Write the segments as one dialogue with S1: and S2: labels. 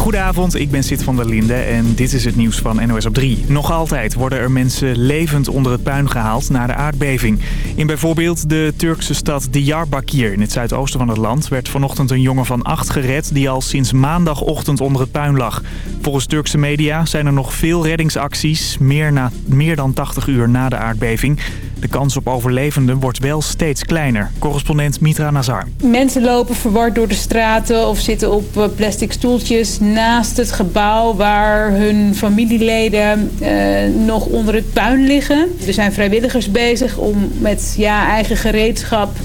S1: Goedenavond, ik ben Sid van der Linde en dit is het nieuws van NOS op 3. Nog altijd worden er mensen levend onder het puin gehaald na de aardbeving. In bijvoorbeeld de Turkse stad Diyarbakir in het zuidoosten van het land... werd vanochtend een jongen van acht gered die al sinds maandagochtend onder het puin lag. Volgens Turkse media zijn er nog veel reddingsacties, meer, na, meer dan 80 uur na de aardbeving... De kans op overlevenden wordt wel steeds kleiner. Correspondent Mitra Nazar.
S2: Mensen lopen verward door de straten of zitten op eh, plastic stoeltjes naast het gebouw waar hun familieleden eh, nog onder het puin liggen. Er zijn vrijwilligers bezig om met ja, eigen gereedschap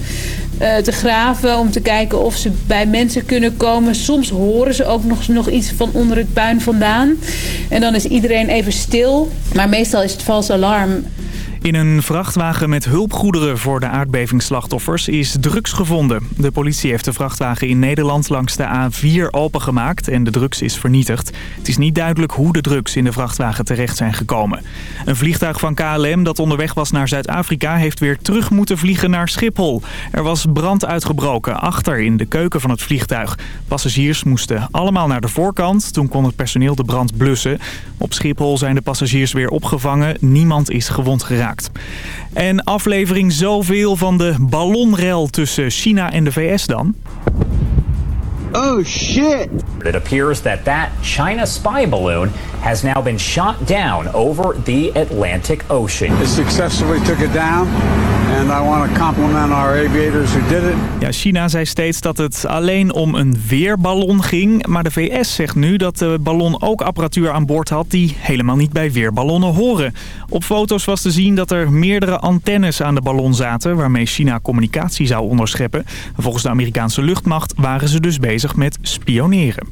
S2: uh, te graven om te kijken of ze bij mensen kunnen komen. Soms horen ze ook nog, nog iets van onder het puin vandaan. En dan is iedereen even stil. Maar meestal is het vals alarm.
S1: In een vrachtwagen met hulpgoederen voor de aardbevingsslachtoffers is drugs gevonden. De politie heeft de vrachtwagen in Nederland langs de A4 opengemaakt en de drugs is vernietigd. Het is niet duidelijk hoe de drugs in de vrachtwagen terecht zijn gekomen. Een vliegtuig van KLM dat onderweg was naar Zuid-Afrika heeft weer terug moeten vliegen naar Schiphol. Er was brand uitgebroken achter in de keuken van het vliegtuig. Passagiers moesten allemaal naar de voorkant. Toen kon het personeel de brand blussen. Op Schiphol zijn de passagiers weer opgevangen. Niemand is gewond geraakt. En aflevering zoveel van de ballonrel tussen China en de VS dan?
S3: Oh shit!
S4: It appears that that China spy balloon has now been shot down over the Atlantic Ocean.
S3: It successfully took it down. And I want to compliment our aviators who did it.
S1: Ja, China zei steeds dat het alleen om een weerballon ging. Maar de VS zegt nu dat de ballon ook apparatuur aan boord had die helemaal niet bij weerballonnen horen. Op foto's was te zien dat er meerdere antennes aan de ballon zaten waarmee China communicatie zou onderscheppen. Volgens de Amerikaanse luchtmacht waren ze dus bezig met spioneren.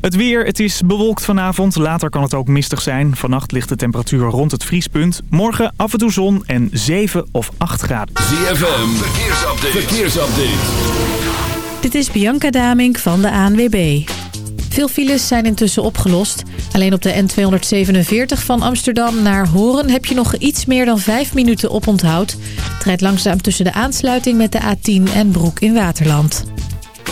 S1: Het weer, het is bewolkt vanavond. Later kan het ook mistig zijn. Vannacht ligt de temperatuur rond het vriespunt. Morgen af en toe zon en 7 of 8 graden.
S5: ZFM, verkeersupdate. verkeersupdate.
S6: Dit is Bianca Damink van de ANWB. Veel files zijn intussen opgelost. Alleen op de N247 van Amsterdam naar Horen heb je nog iets meer dan 5 minuten op onthoud. Het rijdt langzaam tussen de aansluiting met de A10 en Broek in Waterland.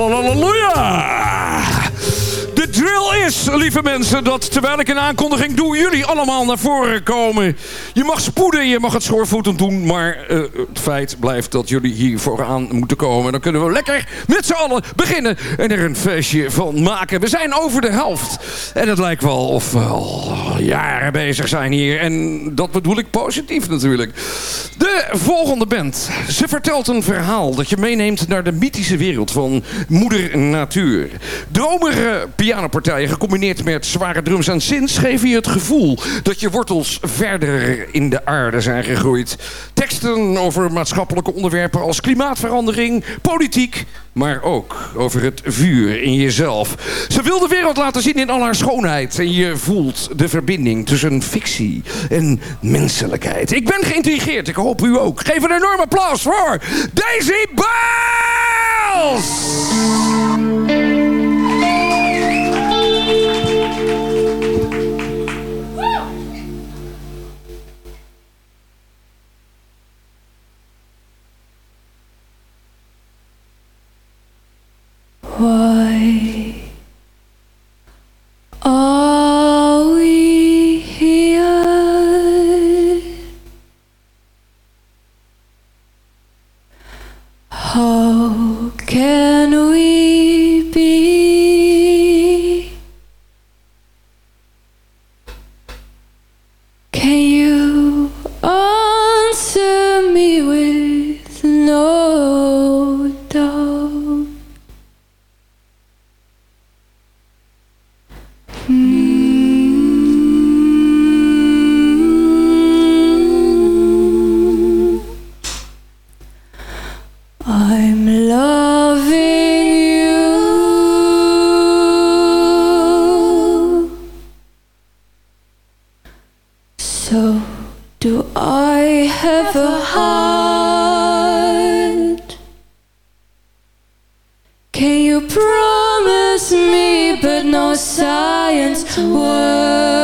S7: Halleluja! Lieve mensen, dat terwijl ik een aankondiging doe, jullie allemaal naar voren komen. Je mag spoeden, je mag het schoorvoetend doen, maar uh, het feit blijft dat jullie hier vooraan moeten komen. Dan kunnen we lekker met z'n allen beginnen en er een feestje van maken. We zijn over de helft en het lijkt wel of we al jaren bezig zijn hier. En dat bedoel ik positief natuurlijk. De volgende band. Ze vertelt een verhaal dat je meeneemt naar de mythische wereld van moeder natuur. Dromere pianopartijen gecombineerd met zware drums en synths geven je het gevoel dat je wortels verder in de aarde zijn gegroeid. Teksten over maatschappelijke onderwerpen als klimaatverandering, politiek, maar ook over het vuur in jezelf. Ze wil de wereld laten zien in al haar schoonheid en je voelt de verbinding tussen fictie en menselijkheid. Ik ben geïntrigeerd, ik hoop u ook. Geef een enorm applaus voor Daisy Bells!
S8: Why? are I have a heart. Can you promise me, but no science words?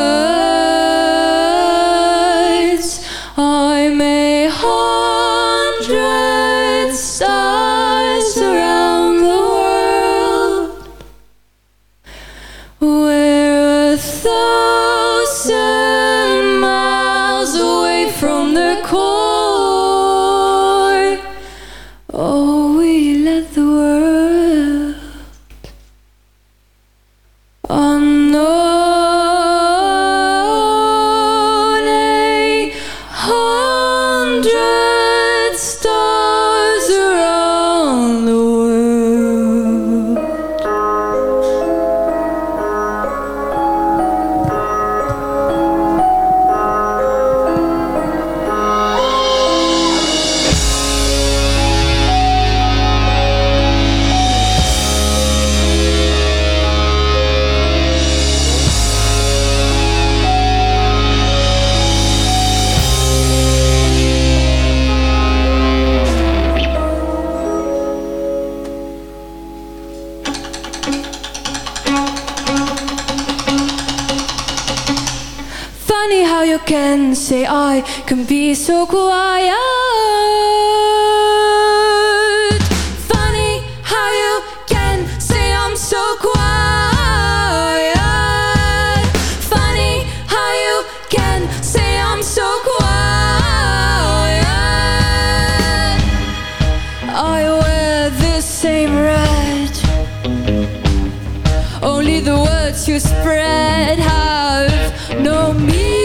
S8: Only the words you spread have no meaning.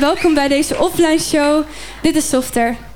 S8: Welkom bij deze offline show. Dit is Softer.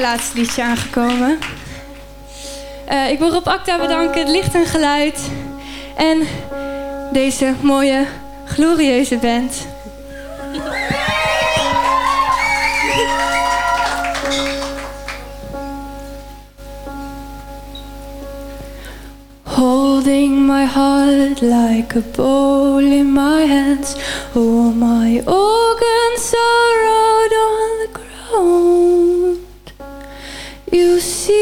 S8: laatste liedje aangekomen. Eh, ik wil Rob Acta bedanken, het licht en geluid. En deze mooie, glorieuze band. Holding my heart like a bowl in my hands. All my organs are out on the ground. You see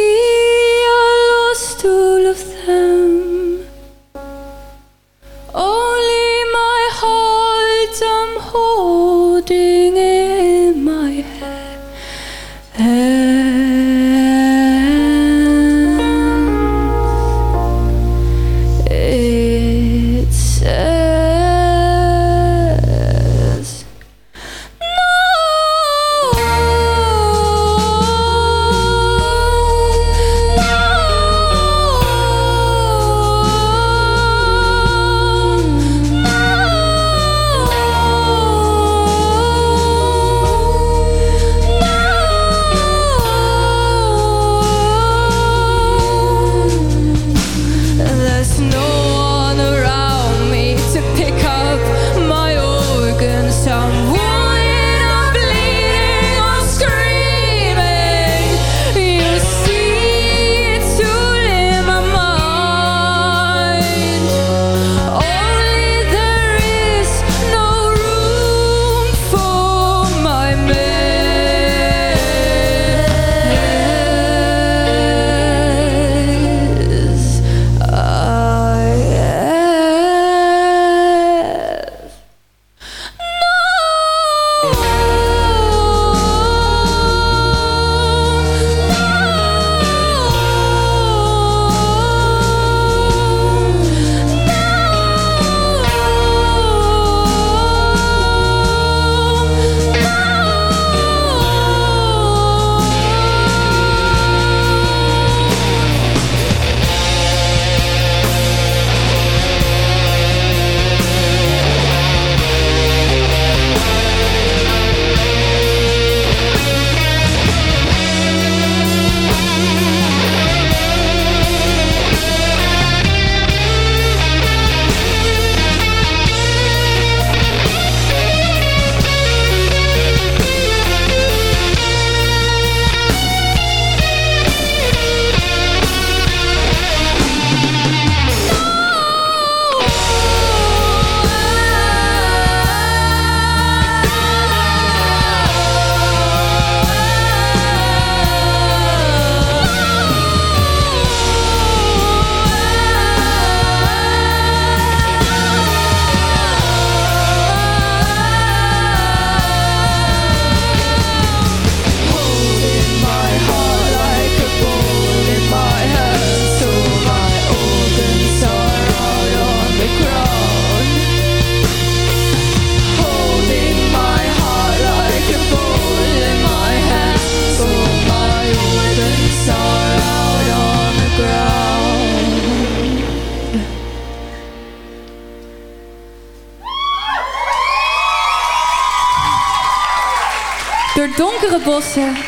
S8: Mensen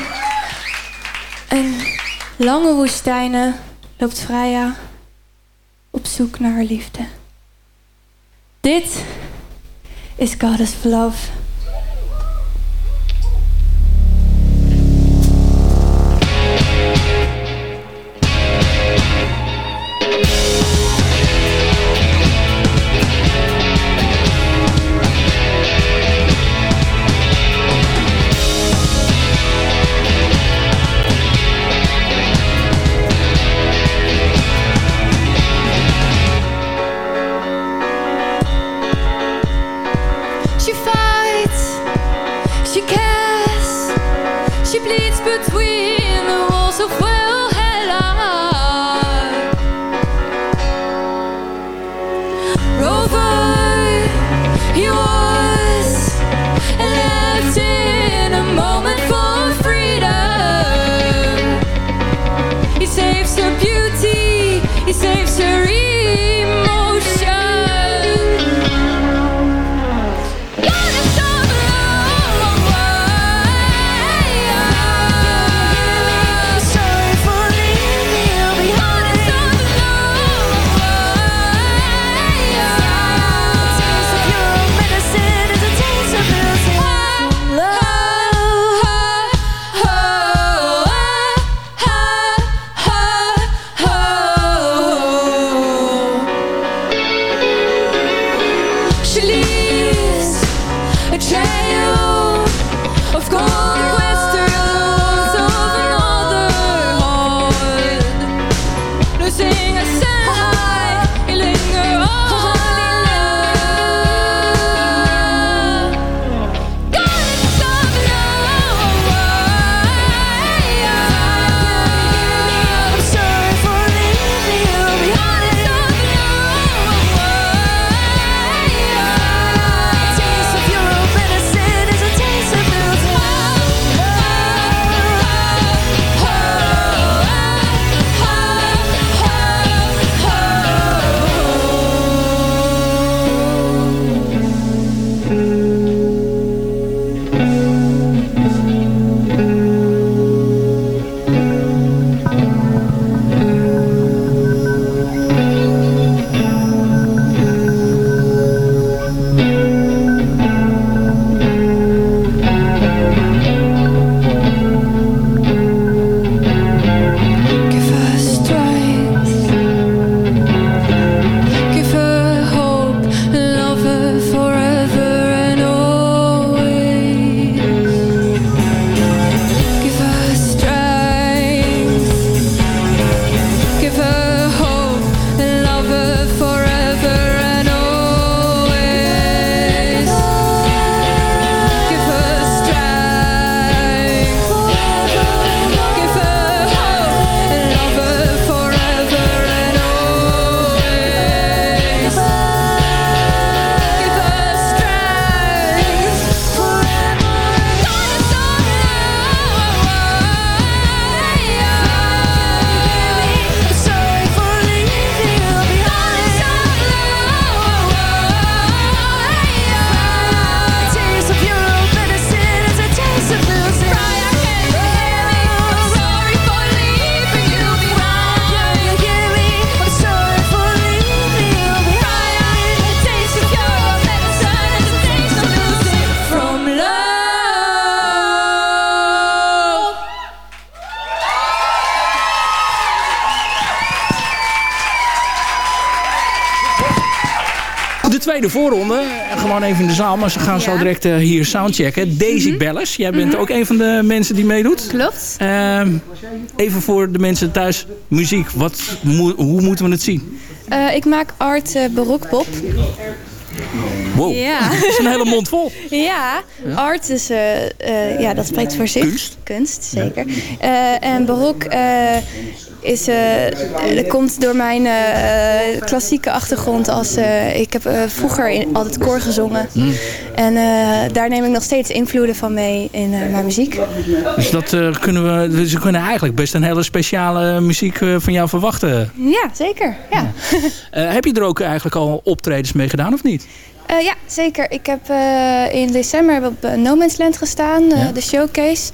S8: en lange woestijnen loopt Freya op zoek naar haar liefde. Dit is God Love.
S9: Tweede voorronde, gewoon even in de zaal, maar ze gaan zo direct eh, hier soundchecken. Daisy Bellis, jij bent ook een van de mensen die meedoet.
S10: Klopt.
S9: Ehm, even voor de mensen thuis, muziek, wat, mo- hoe moeten we het zien?
S10: Eh, ik maak art uh, barokpop.
S9: Wow,
S10: Ja.
S9: dat is een hele mond vol.
S10: Ja, art is, eh, eh, ja, dat spreekt voor zich.
S9: Kunst.
S10: Kunst, zeker. Eh, en barok eh, is, eh, dat komt door mijn eh, klassieke achtergrond. Als, eh, ik heb eh, vroeger in, altijd koor gezongen. En eh, daar neem ik nog steeds invloeden van mee in eh, mijn muziek.
S9: Dus dat eh, kunnen we, dus we kunnen eigenlijk best een hele speciale muziek eh, van jou verwachten.
S10: Ja, zeker. Ja.
S9: Eh, heb je er ook eigenlijk al optredens mee gedaan of niet?
S10: Eh, ja, zeker. Ik heb eh, in december op eh, No Man's Land gestaan, eh,
S9: Ja.
S10: de showcase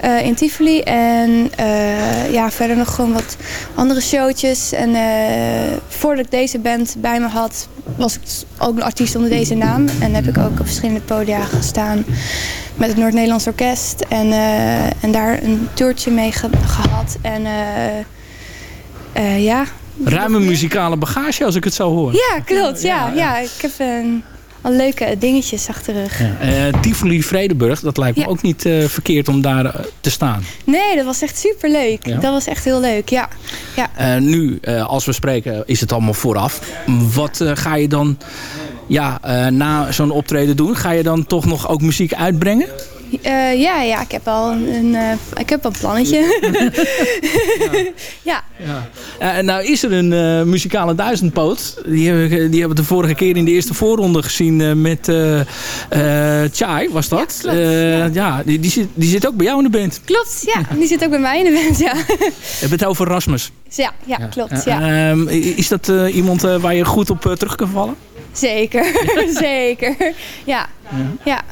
S10: eh, in Tivoli. En eh, ja, verder nog gewoon wat andere showtjes. En eh, voordat ik deze band bij me had, was ik ook een artiest onder deze naam. En heb ik ook op verschillende podia gestaan met het Noord-Nederlands Orkest. En, en daar een toertje mee ge- gehad. En ja,
S9: Ruime muzikale bagage als ik het zo hoor.
S10: ja, klopt. Ja, ja. ik heb een, al leuke dingetjes achter de rug.
S9: Eh, Tivoli Vredenburg, dat lijkt me
S10: Ja.
S9: ook niet eh, verkeerd om daar eh, te staan.
S10: Nee, dat was echt super leuk.
S9: Ja?
S10: Dat was echt heel leuk, ja. ja.
S9: Nu, als we spreken, is het allemaal vooraf. Wat ga je dan ja, na zo'n optreden doen? Ga je dan toch nog ook muziek uitbrengen?
S10: Eh, ja, ja, ik heb al een, een, eh, ik heb al een plannetje. ja.
S9: Eh, nou is er een eh, muzikale duizendpoot. Die hebben, we- die hebben we de vorige keer in de eerste voorronde gezien eh, met Chai, was dat?
S10: Ja, klopt,
S9: Eh, ja, die, die, zit, die zit ook bij jou in de band.
S10: Klopt, ja. Die zit ook bij mij in de band, ja.
S9: We hebben het over Rasmus.
S10: ja, ja, klopt, ja.
S9: Ehm, is dat eh, iemand eh, waar je goed op terug kan vallen?
S10: Zeker, zeker. Ja, ja.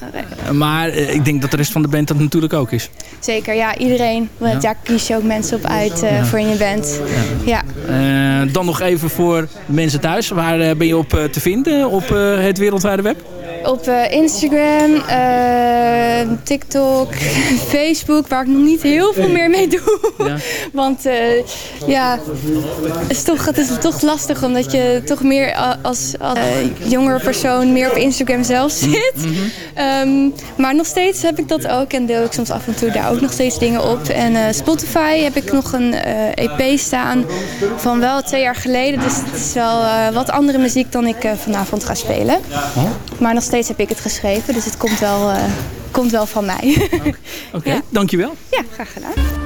S9: Maar eh, ik denk dat de rest van de band dat natuurlijk ook is.
S10: zeker. Ja, iedereen. Want
S9: Ja.
S10: ja, kies je ook mensen op uit eh, voor in je band. Ja.
S9: Eh, dan nog even voor mensen thuis. Waar ben je op te vinden op het wereldwijde web?
S10: Op Instagram, TikTok, Facebook, waar ik nog niet heel veel meer mee doe.
S9: Ja.
S10: Want ja, het is, toch, het is toch lastig omdat je toch meer als, als jongere persoon meer op Instagram zelf zit. Ehm, maar nog steeds heb ik dat ook en deel ik soms af en toe daar ook nog steeds dingen op. En eh, Spotify heb ik nog een eh, EP staan van wel twee jaar geleden. Dus het is wel eh, wat andere muziek dan ik vanavond ga spelen. Maar nog steeds heb ik het geschreven, dus het komt wel, komt wel van mij.
S9: Oké,
S10: Ja.
S9: dankjewel.
S10: ja, graag gedaan.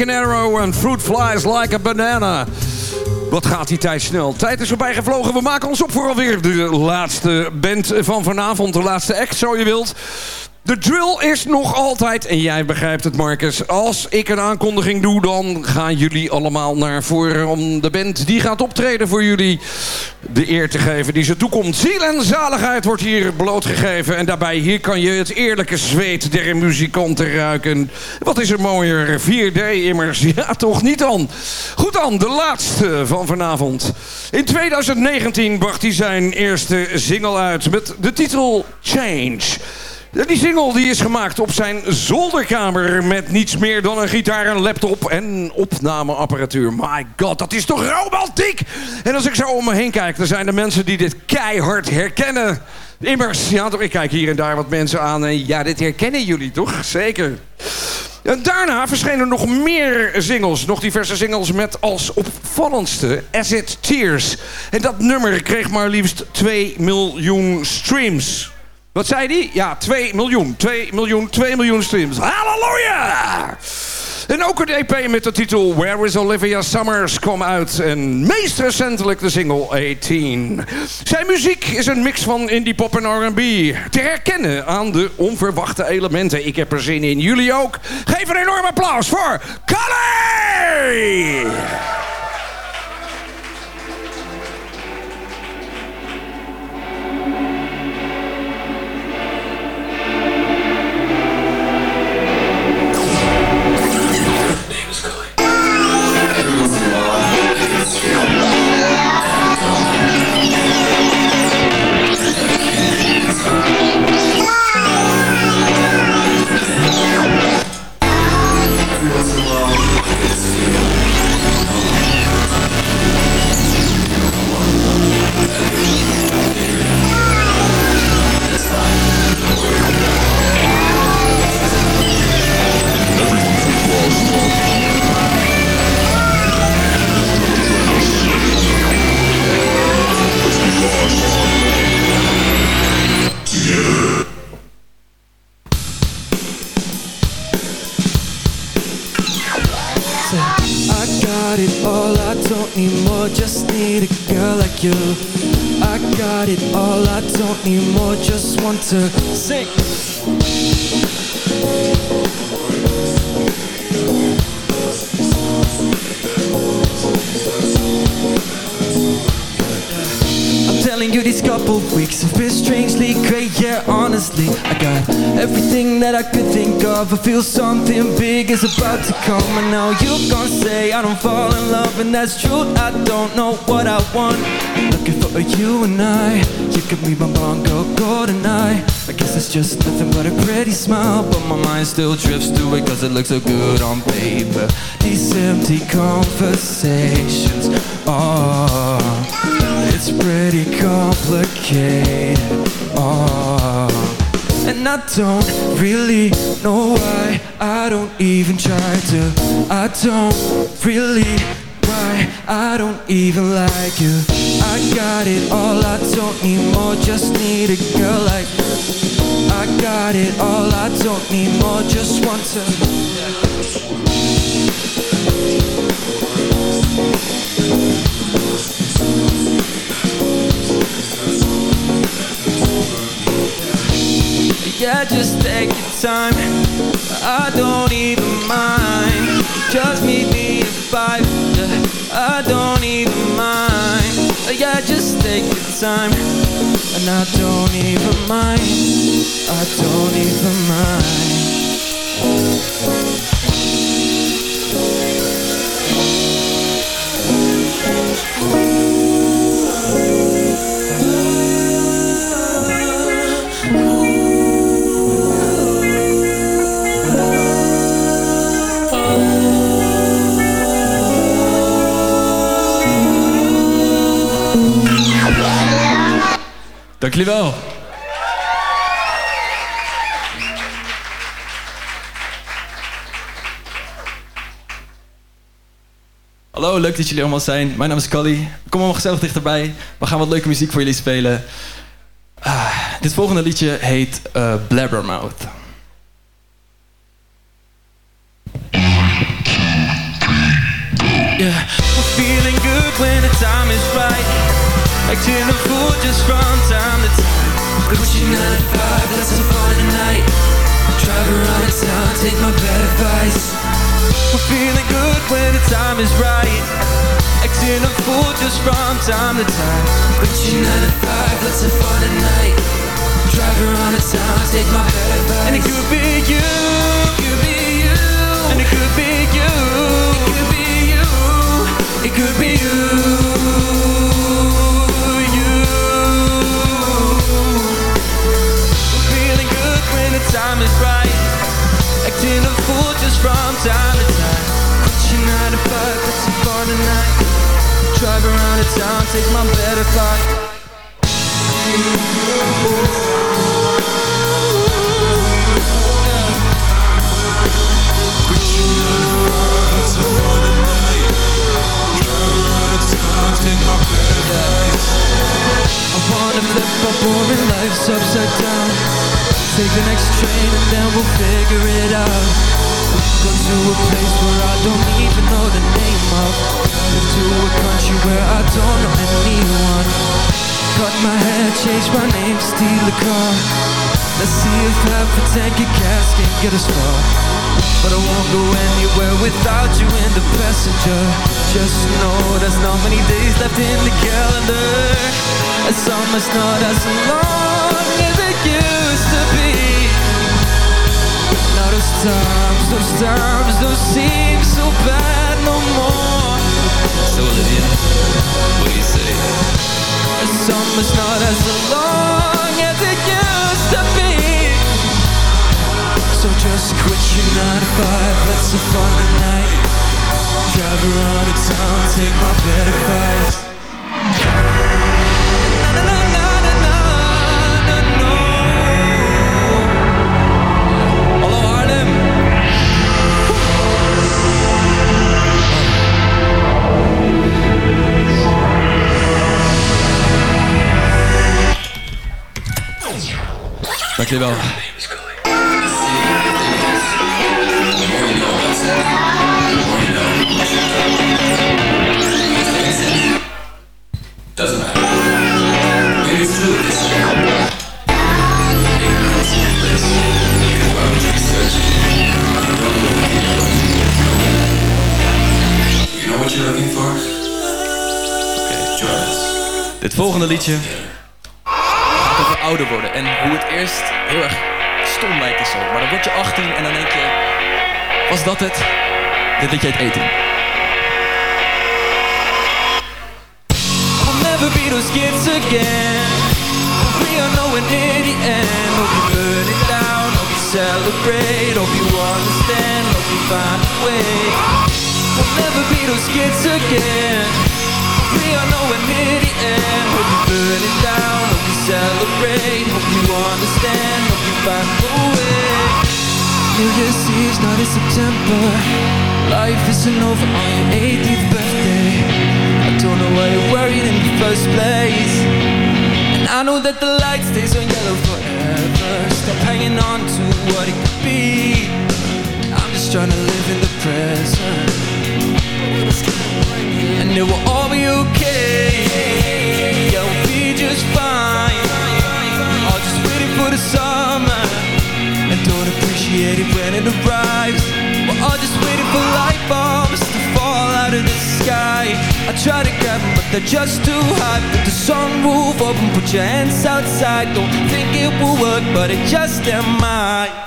S7: An arrow and fruit flies like a banana. Wat gaat die tijd snel? Tijd is voorbij gevlogen. We maken ons op voor alweer de laatste band van vanavond. De laatste act, zo je wilt. De drill is nog altijd, en jij begrijpt het Marcus... als ik een aankondiging doe, dan gaan jullie allemaal naar voren... om de band die gaat optreden voor jullie de eer te geven die ze toekomt. Ziel en zaligheid wordt hier blootgegeven... en daarbij hier kan je het eerlijke zweet der muzikanten ruiken. Wat is er mooier? 4D immers. Ja, toch niet dan? Goed dan, de laatste van vanavond. In 2019 bracht hij zijn eerste single uit met de titel Change... Die single die is gemaakt op zijn zolderkamer met niets meer dan een gitaar, een laptop en opnameapparatuur. My god, dat is toch romantiek! En als ik zo om me heen kijk, dan zijn er mensen die dit keihard herkennen. Immers, ja, toch, ik kijk hier en daar wat mensen aan en ja, dit herkennen jullie toch? Zeker. En daarna verschenen nog meer singles. Nog diverse singles met als opvallendste Acid Tears. En dat nummer kreeg maar liefst 2 miljoen streams. Wat zei die? Ja, 2 miljoen. 2 miljoen, 2 miljoen streams. Halleluja! En ook een EP met de titel Where is Olivia Summers kwam uit. En meest recentelijk de single 18. Zijn muziek is een mix van indie pop en R&B. Te herkennen aan de onverwachte elementen. Ik heb er zin in. Jullie ook. Geef een enorm applaus voor Calais!
S11: Of I feel something big is about to come. And now you're gonna say I don't fall in love And that's true, I don't know what I want. Looking for a you and I. You could be my bongo go tonight I guess it's just nothing but a pretty smile. But my mind still drifts to it Cause it looks so good on paper. These empty conversations Oh it's pretty complicated, oh And I don't really know why I don't even try to. I don't really why I don't even like you. I got it all, I don't need more Just need a girl like I got it all, I don't need more Just want to Yeah, just take your time. I don't even mind. Just meet me at five yeah, I don't even mind. Yeah, just take your time. And I don't even mind. I don't even
S12: Dank jullie wel. Hallo, leuk dat jullie allemaal zijn. Mijn naam is Kali. Kom allemaal gezellig dichterbij. We gaan wat leuke muziek voor jullie spelen. Ah, dit volgende liedje heet uh, Blabbermouth.
S11: Yeah, feeling good when the time is right. Just from. 9 to 5, let's have fun. Drive around town, take my bad advice. We're feeling good when the time is right. Acting a fool just from time to time. Gucci 9 to 5, let's have fun. Drive around town, take my bad advice. And it could be you, Drive around the town, take my better flight I wanna flip boring lives upside down. Take the next train and then we'll figure it out Go to a place where I don't even know the name of. To a country where I don't know anyone. Cut my hair, change my name, steal a car. Let's see if half a tank of gas can get us far But I won't go anywhere without you in the passenger. Just know there's not many days left in the calendar. And summer's not as long as it used to be times, those times don't seem so bad no more. So Olivia, what do you say? And summer's not as long as it used to be. So just quit your 9 to 5, let's have fun tonight. Drive around the town, take my bed advice
S12: Dank jullie wel.
S13: Doesn't matter. Maybe it's true this You know what you're looking for? Okay, join us.
S12: Dit volgende liedje ouder worden. En hoe het eerst heel erg stom lijkt of zo. Maar dan word je 18 en dan denk je... Was dat het? Dit liedje heet eten.
S11: I'll never be those kids again We are knowing in the end Hope you burn it down Hope you celebrate Hope you understand Hope you find a way We'll never be those kids again We are knowing in the end. Hope you burn it down Hope you celebrate Hope you understand Hope you find a way. New Year's Eve's not in September. Life isn't over on your 80th birthday. I don't know why you're worried in the first place. And I know that the light stays on yellow forever. Stop hanging on to what it could be. I'm just trying to live in the present And it will all be okay Yeah, we'll be just fine. All just waiting for the summer. And don't appreciate it when it arrives. We're all just waiting for light bulbs to fall out of the sky. I try to grab them, but They're just too high. Put the sunroof open, put your hands outside. Don't think it will work, but it just damn might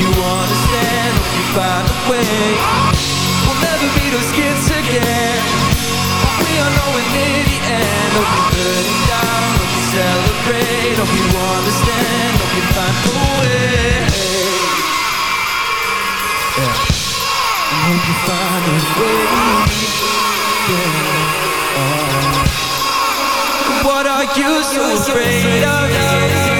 S11: you understand, hope you find a way We'll never be those kids again We all know it in the end Hope you burn it down, hope you celebrate Hope you understand, hope you find a way yeah. Hope you find a way yeah. oh. What are you so afraid of?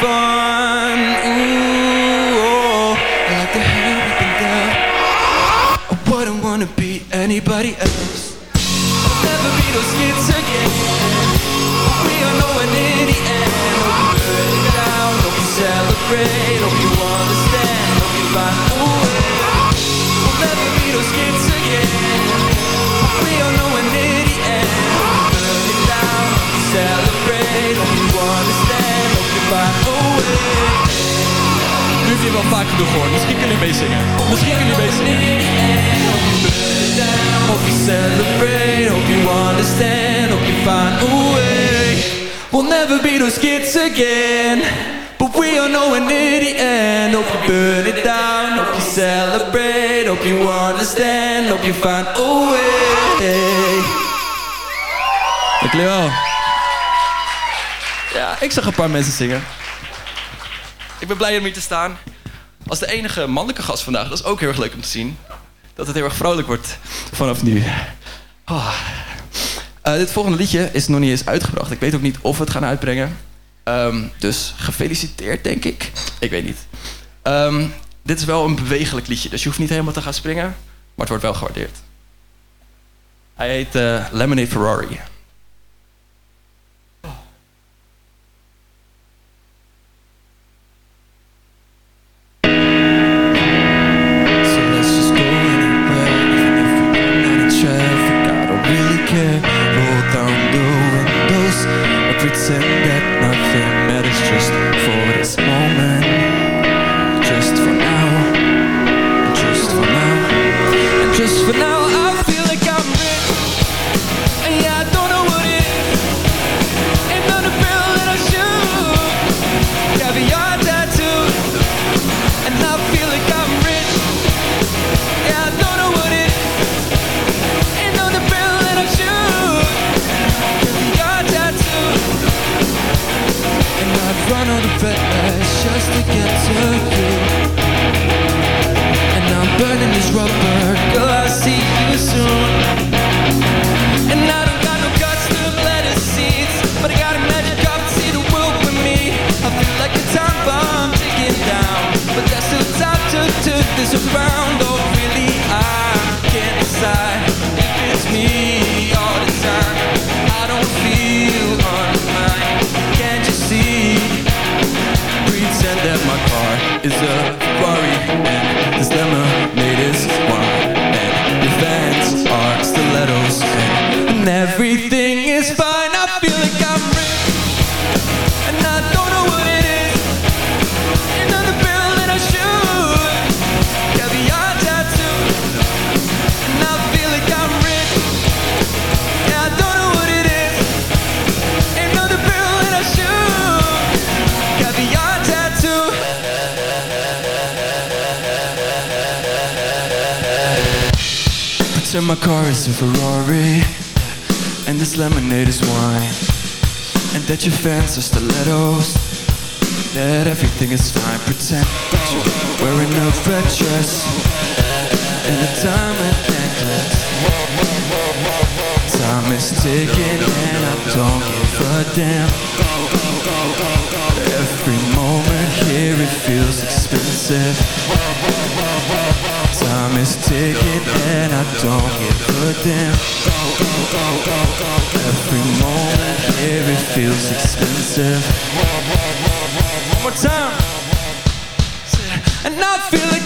S11: Fun. Ooh, oh. I like the hair up and down. I wouldn't wanna be anybody else. I'll never be those kids again. We all know it in the end. Hope you burn it down, hope you celebrate. Hope you understand, hope you find a way. We'll never be those kids again. We all know it in the end. Hope you burn it down, hope you celebrate. Hope you understand, hope you find a way
S12: Heb je wel vaak genoeg gehoord. Misschien kun je meezingen. Misschien kun je meezingen.
S11: Hope you celebrate, hope you understand, hope you find a way. We'll never be those kids again. But we all know in the end, hope you burn it down, hope you celebrate, hope you understand, hope you find a way.
S12: Jullie wel. Ja, ik zag een paar mensen zingen. Ik ben blij om hier te staan. Als de enige mannelijke gast vandaag. Dat is ook heel erg leuk om te zien. Dat het heel erg vrolijk wordt vanaf nu. Oh. Uh, dit volgende liedje is nog niet eens uitgebracht. Ik weet ook niet of we het gaan uitbrengen. Um, dus gefeliciteerd, denk ik. Ik weet niet. Um, dit is wel een bewegelijk liedje, dus je hoeft niet helemaal te gaan springen. Maar het wordt wel gewaardeerd. Hij heet uh, Lemonade Ferrari.
S11: My car is a Ferrari And this lemonade is wine. And that your fans are stilettos That everything is fine. Pretend that you're wearing a red dress And a diamond necklace. Time is ticking and I don't give a damn. Every moment here it feels expensive Time is ticking and I don't give a damn. Every moment here it feels expensive. One more time. And I feel like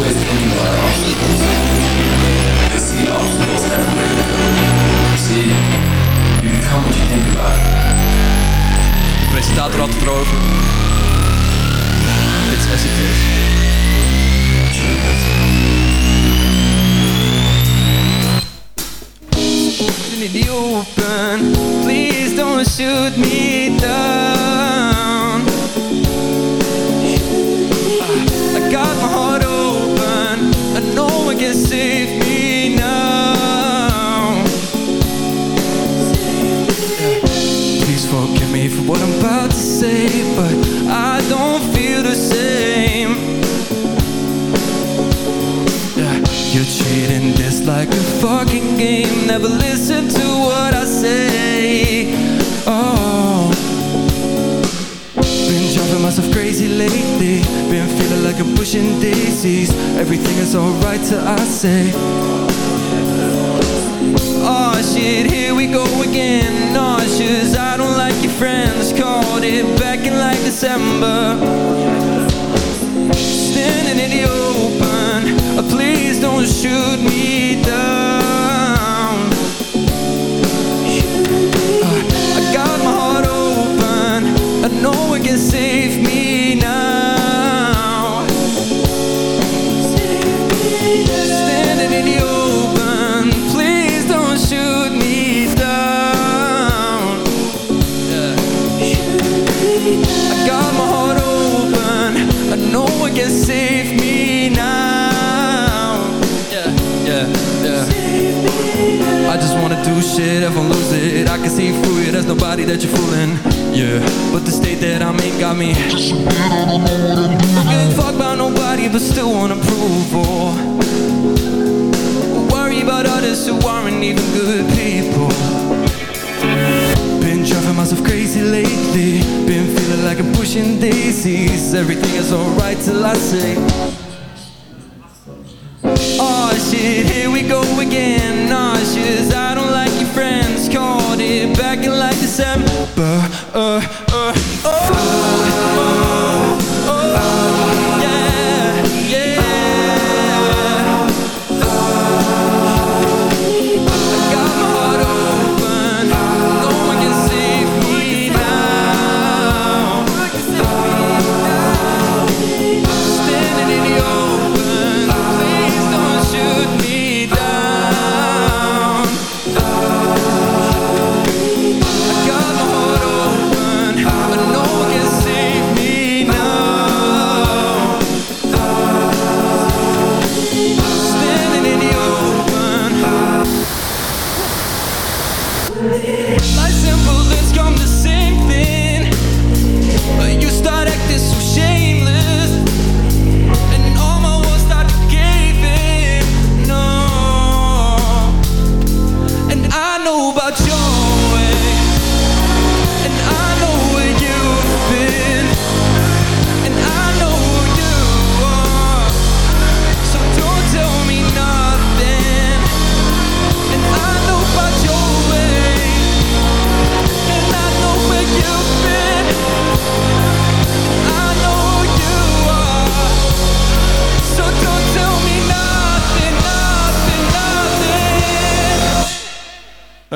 S13: always thinking about obstacles. See obstacles you think about.
S12: Presentator had het erover.
S11: Just wanna do shit, if I lose it I can see through it, there's nobody that you're fooling. Yeah, but the state that I'm in got me. I give a fuck about nobody but still want approval Worry about others who aren't even good people. Been driving myself crazy lately. Been feeling like I'm pushing daisies. Everything is alright till I say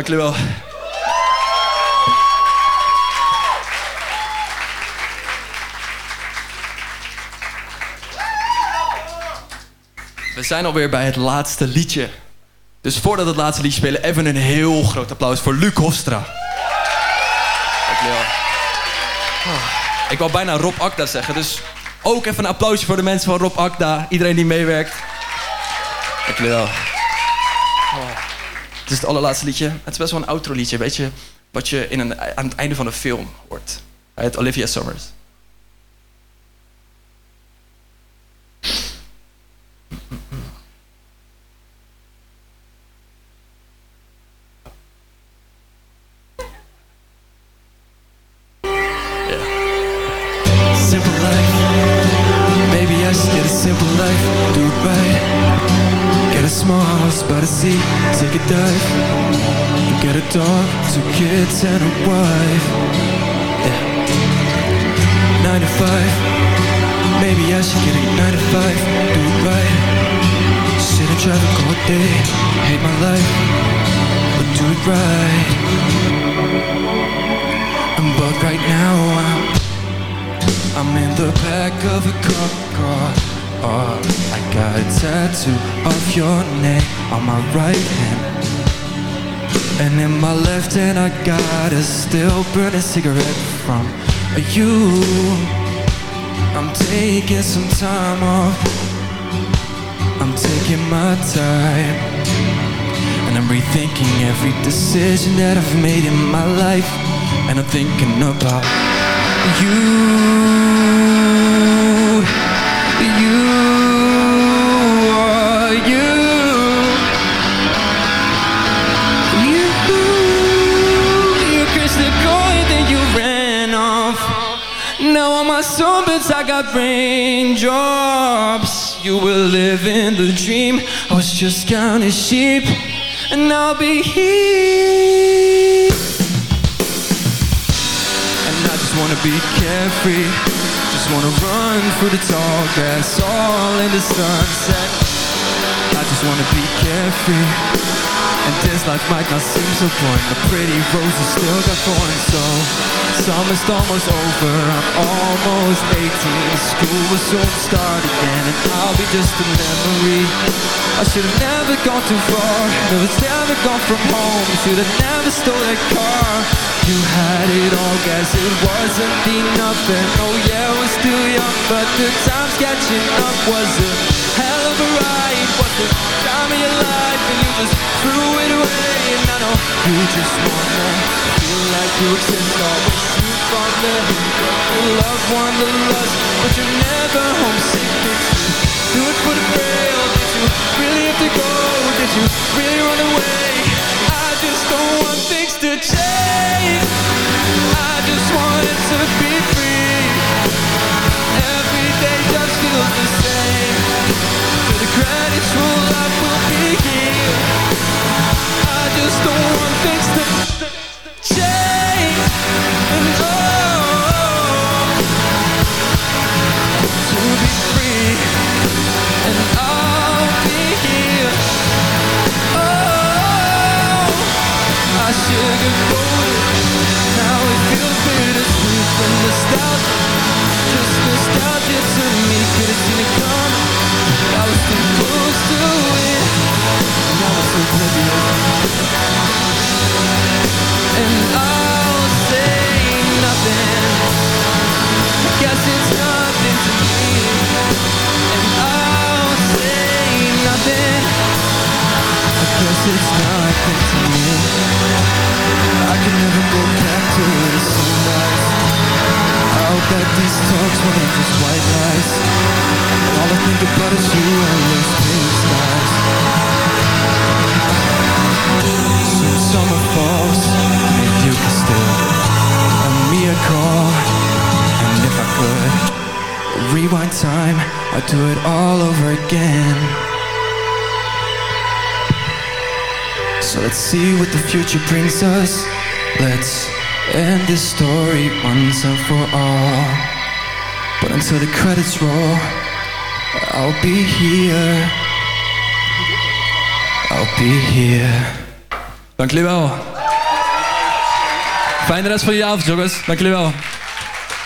S12: Dank jullie wel. We zijn alweer bij het laatste liedje. Dus voordat het laatste liedje spelen, even een heel groot applaus voor Luc Hofstra. Wel. Oh, Ik wou bijna Rob Akda zeggen, dus ook even een applausje voor de mensen van Rob Akda. Iedereen die meewerkt. Dank jullie wel. Het is het allerlaatste liedje. Het is best wel een outro liedje, weet je. Wat je in een, aan het einde van een film hoort. Het Olivia Summers.
S11: Day, hate my life, but do it right. But right now I'm I'm in the back of a cop car oh, I got a tattoo of your name on my right hand. And in my left hand I got a still burning cigarette from you. I'm taking some time off taking my time. And I'm rethinking every decision that I've made in my life. And I'm thinking about you. You are you. You You the and then you ran off. Now on my sunbeds I got raindrops You were living the dream. I was just counting sheep And I'll be here. And I just wanna be carefree. Just wanna run through the tall grass All in the sunset just wanna be carefree. And this life might not seem so boring The pretty roses still got thorns So summer's almost over. I'm almost 18 School will soon start again And I'll be just a memory. I should've never gone too far. Never, never gone from home. Should've never stole that car. You had it all, guess it wasn't enough. And oh yeah, we're still young But the time's catching up. Was a hell a ride Was the time of your life And you just threw it away And I know you just wanna Feel like you exist Always shoot from the The the lust But you're never homesick Did you do it for the thrill? Did you really have to go? Did you really run away? I just don't want things to change I just want to be free Every day roll I will be here I just don't want Let's end this story once and for all But until the credits roll I'll be here I'll be here
S12: Dank jullie wel. Fijne rest van je avond, jongens. Dank jullie wel.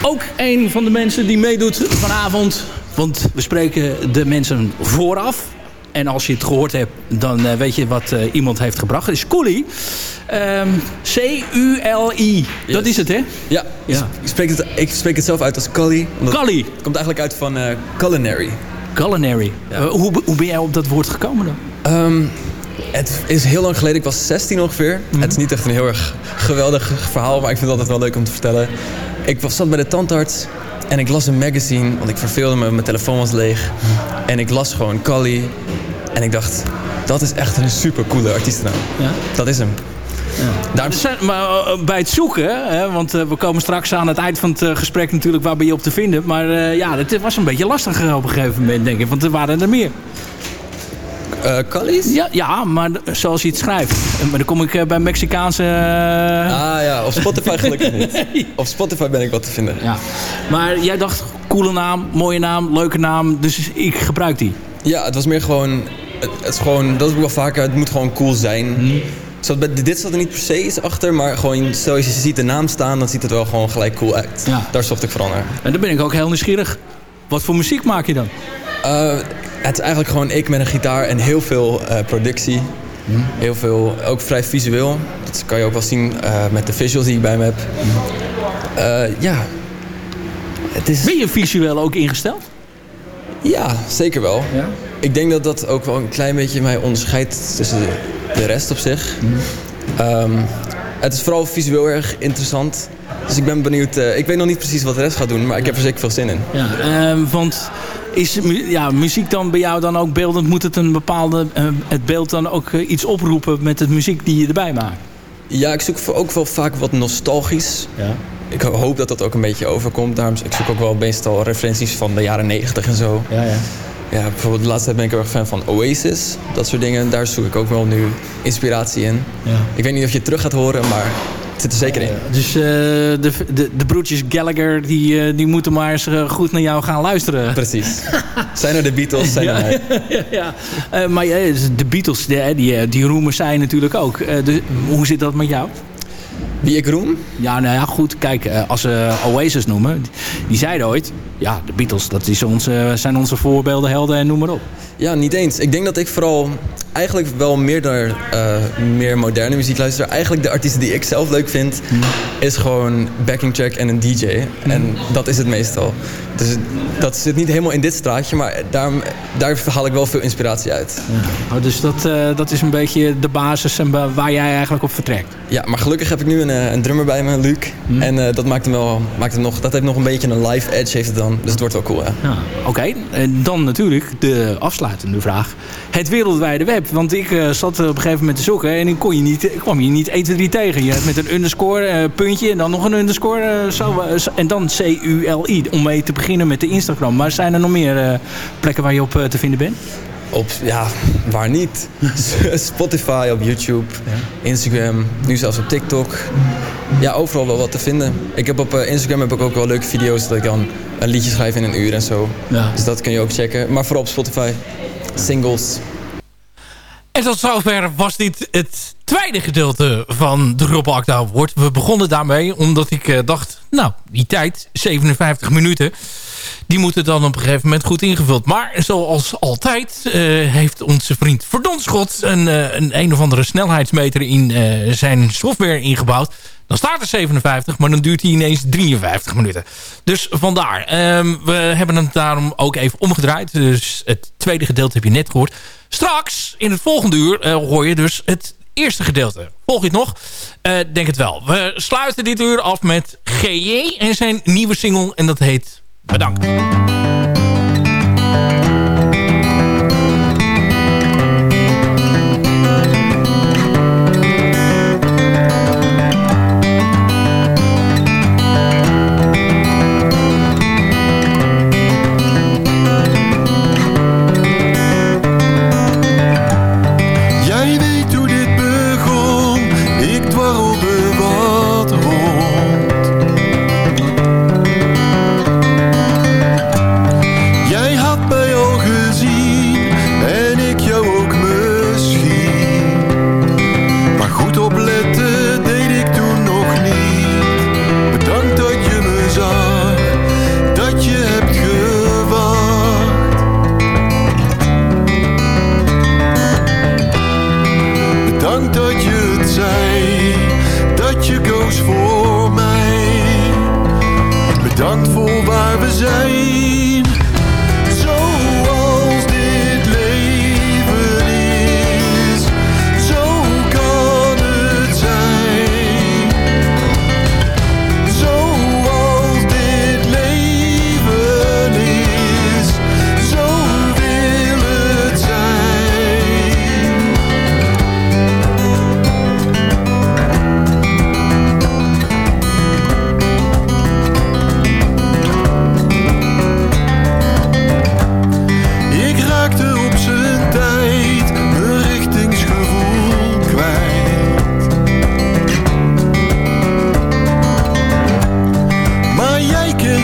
S9: Ook een van de mensen die meedoet vanavond. Want we spreken de mensen vooraf. En als je het gehoord hebt, dan eh, weet je wat eh, iemand heeft gebracht. Het is Cully. Ehm, C-U-L-I. Dat is het, hè?
S14: Ja,
S9: Ja.
S14: Ik, spreek het, ik spreek het zelf uit als Cully.
S9: Cully.
S14: Het komt eigenlijk uit van eh, culinary.
S9: Culinary. Eh, hoe, hoe ben jij op dat woord gekomen dan?
S14: Ehm, het is heel lang geleden, ik was 16 ongeveer.
S9: Mhm.
S14: Het is niet echt een heel erg geweldig verhaal, maar ik vind het altijd wel leuk om te vertellen. Ik was, zat bij de tandarts en ik las een magazine, want ik verveelde me, mijn telefoon was leeg.
S9: Mhm.
S14: En ik las gewoon Cully en ik dacht, dat is echt een super coole artiestennaam.
S9: Ja?
S14: Dat is hem.
S9: Daar... maar eh, bij het zoeken, hè, want eh, we komen straks aan het eind van het eh, gesprek natuurlijk waar ben je op te vinden. Maar eh, ja, het was een beetje lastig op een gegeven moment denk ik, want er waren er meer.
S14: Uh,
S9: Ja, ja, maar zoals je het schrijft. Maar dan kom ik eh, bij Mexicaanse...
S14: Ah ja, op Spotify gelukkig niet. Op Spotify ben ik wat te vinden.
S9: Ja. Maar jij dacht, coole naam, mooie naam, leuke naam, dus ik gebruik die.
S14: Ja, het was meer gewoon... Het, het is gewoon, dat ik wel vaker, het moet gewoon cool zijn. Zat bij, dit zat er niet per se iets achter, maar gewoon stel je ziet de naam staan, dan ziet het wel gewoon gelijk cool uit.
S9: Ja.
S14: Daar zocht ik vooral naar.
S9: En dan ben ik ook heel nieuwsgierig. Wat voor muziek maak je dan?
S14: Uh, het is eigenlijk gewoon ik met een gitaar en heel veel uh, productie. Mm. Heel veel, ook vrij visueel. Dat kan je ook wel zien uh, met de visuals die ik bij me heb. Mm. ja.
S9: Het is... Ben je visueel ook ingesteld?
S14: Ja, zeker wel.
S9: Ja?
S14: Ik denk dat dat ook wel een klein beetje mij onderscheidt tussen de rest op zich. Mm. Um, het is vooral visueel erg interessant. Dus ik ben benieuwd. Uh, ik weet nog niet precies wat de rest gaat doen, maar ik heb er zeker veel zin in.
S9: Ja, uh, want is ja, muziek dan bij jou dan ook beeldend? Moet het een bepaalde uh, het beeld dan ook iets oproepen met de muziek die je erbij maakt?
S14: Ja, ik zoek ook wel vaak wat nostalgisch.
S9: Ja.
S14: Ik hoop dat dat ook een beetje overkomt. Daarom ik zoek ook wel meestal referenties van de jaren 90 en zo.
S9: Ja, ja.
S14: Ja, bijvoorbeeld de laatste tijd ben ik heel erg fan van Oasis. Dat soort dingen. Daar zoek ik ook wel nu inspiratie in.
S9: Ja.
S14: Ik weet niet of je het terug gaat horen, maar het zit er zeker in.
S9: Dus uh, de, de, de broertjes Gallagher, die, uh, die moeten maar eens uh, goed naar jou gaan luisteren.
S14: Precies. zijn er de Beatles, zijn er
S9: ja, ja. Maar de Beatles, die, die, die roemen zij natuurlijk ook. Dus, hoe zit dat met jou?
S14: Wie ik roem?
S9: Ja, nou ja, goed. Kijk, als ze Oasis noemen, die zeiden ooit... Ja, de Beatles, dat is onze, zijn onze voorbeelden, helden en noem maar op.
S14: Ja, niet eens. Ik denk dat ik vooral eigenlijk wel meer naar uh, meer moderne muziek luister. Eigenlijk de artiesten die ik zelf leuk vind,
S9: Hmm.
S14: is gewoon backing track en een DJ. En dat is het meestal. Dus dat zit niet helemaal in dit straatje, maar daar, daar haal ik wel veel inspiratie uit.
S9: Ja. Oh, dus dat, uh, dat is een beetje de basis en waar jij eigenlijk op vertrekt.
S14: Ja, maar gelukkig heb ik nu een, een drummer bij me, Luc.
S9: Hmm.
S14: En uh, dat maakt hem wel, maakt hem nog, dat heeft nog een beetje een live edge heeft het dan. Dus het wordt wel cool, ja.
S9: ja Oké, en dan natuurlijk de afsluitende vraag. Het wereldwijde web. Want ik uh, zat op een gegeven moment te zoeken en ik kon je niet, kwam je niet 1, 2, 3 tegen. Je hebt met een underscore, uh, puntje en dan nog een underscore. Zo, en dan C-U-L-I. Om mee te beginnen met de Instagram. Maar zijn er nog meer plekken waar je op te vinden bent?
S14: Op, ja, waar niet? Spotify, op YouTube, ja. Instagram, nu zelfs op TikTok. Ja, overal wel wat te vinden. Ik heb op uh, Instagram heb ik ook wel leuke video's dat ik dan een liedje schrijf in een uur en zo.
S9: Ja.
S14: Dus dat kun je ook checken. Maar vooral op Spotify, singles.
S15: En tot zover was dit het tweede gedeelte van de Rob Akda Award. We begonnen daarmee omdat ik uh, dacht, nou, die tijd, 57 minuten... die moeten dan op een gegeven moment goed ingevuld. Maar zoals altijd uh, heeft onze vriend Verdonschot... een, uh, een een of andere snelheidsmeter in zijn software ingebouwd. Dan staat er 57, maar dan duurt hij ineens 53 minuten. Dus vandaar. Um, we hebben het daarom ook even omgedraaid. Dus het tweede gedeelte heb je net gehoord. Straks, in het volgende uur, hoor je dus het eerste gedeelte. Volg je het nog? Uh, denk het wel. We sluiten dit uur af met GJ en zijn nieuwe single. En dat heet Bedankt.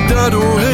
S5: daar doorheen.